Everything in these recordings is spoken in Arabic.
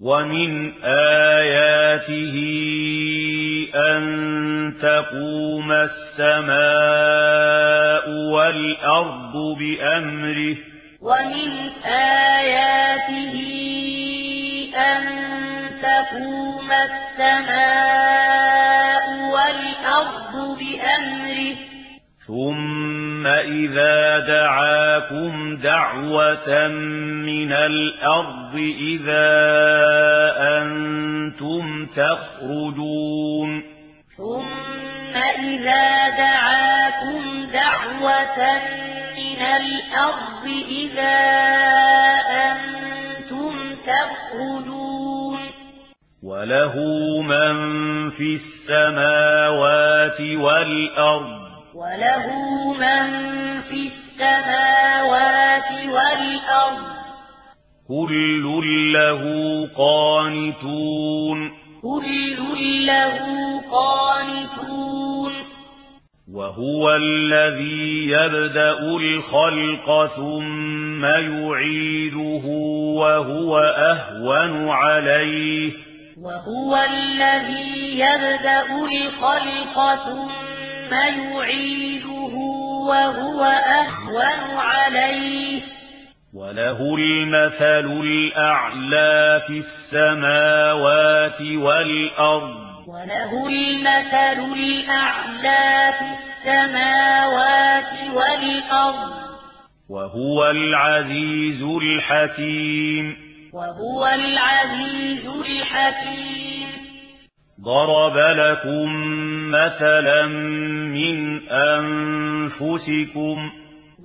وَمِنْ آيَاتِهِ أَن تَقُومَ السَّمَاءُ وَالْأَرْضُ بِأَمْرِهِ وَمِنْ آيَاتِهِ أَن تَقُومَ السَّمَاءُ وَالْأَرْضُ بِأَمْرِهِ ثُمَّ إِذَا دَعَا لكم دعوة من الأرض إذا أنتم تخرجون ثم إذا دعاكم دعوة من الأرض إذا أنتم تخرجون وله من في السماوات والأرض وله من في السماوات كل له قانتون كل له قانتون وهو الذي يبدأ الخلق ثم يعيده وهو أهون عليه وهو الذي يبدأ الخلق ثم يعيده وهو أهون عليه وله المثل الأعلى في السماوات والأرض وله المثل الأعلى في السماوات والأرض وهو العزيز الحكيم وهو العزيز الحكيم ضرب لكم مثلا من أنفسكم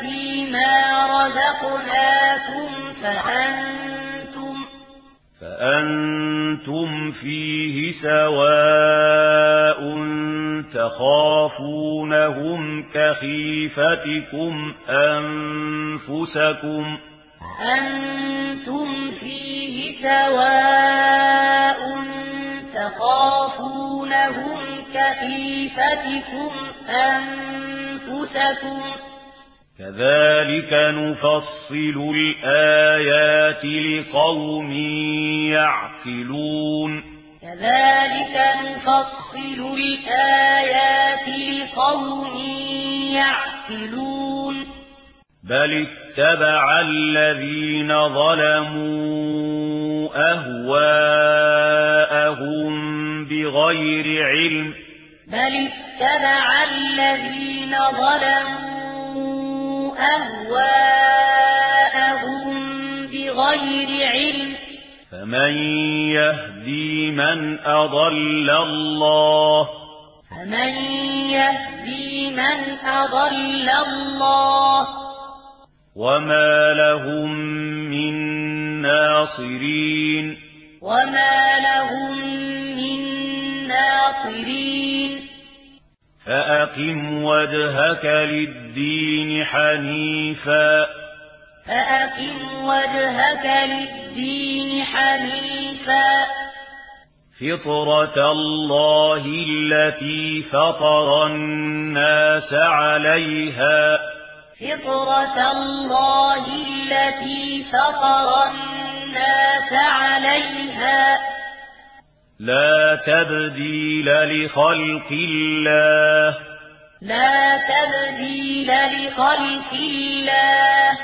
فيما رزقناكم فأنتم فأنتم فيه سواء تخافونهم كخيفتكم أنفسكم أنتم فيه سواء تخافونهم كتيفتكم أنفسكم كذلك نفصل الآيات لقوم يعقلون كذلك نفصل الآيات لقوم يعقلون بل اتبع الذين ظلموا أهواءهم بغير علم بل اتبع الذين ظلموا أهواءهم بغير علم فمن يهدي من أضل الله فمن يهدي من أضل الله وما لهم من ناصرين وما لهم فأقم وجهك للدين حنيفا فأقم وجهك للدين حنيفا فطرة الله التي فطر الناس عليها فطرة الله التي فطر الناس عليها لا تبديل لخلق الله. لا تبديل لخلق الله.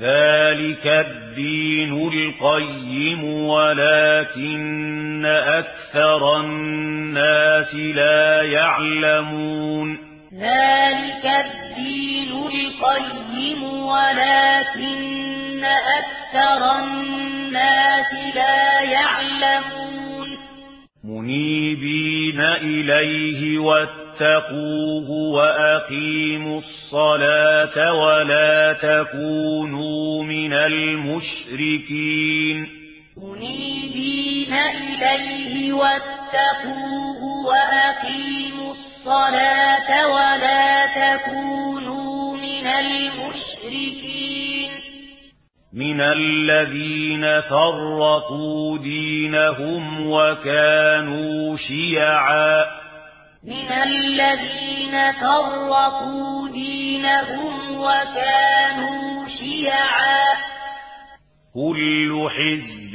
ذلك الدين القيم ولكن أكثر الناس لا يعلمون. ذلك الدين القيم ولكن أكثر الناس لا يعلمون. منيبين إليه واتقوه وأقيموا الصلاة ولا تكونوا من المشركين منيبين إليه واتقوه وأقيموا الصلاة ولا تكونوا من المشركين من الذين فرقوا دينهم وكانوا شيعا. من الذين فرقوا دينهم وكانوا شيعا. كل حزب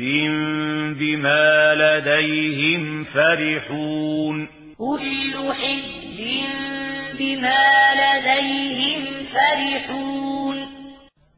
بما لديهم فرحون. كل حزب بما لديهم فرحون.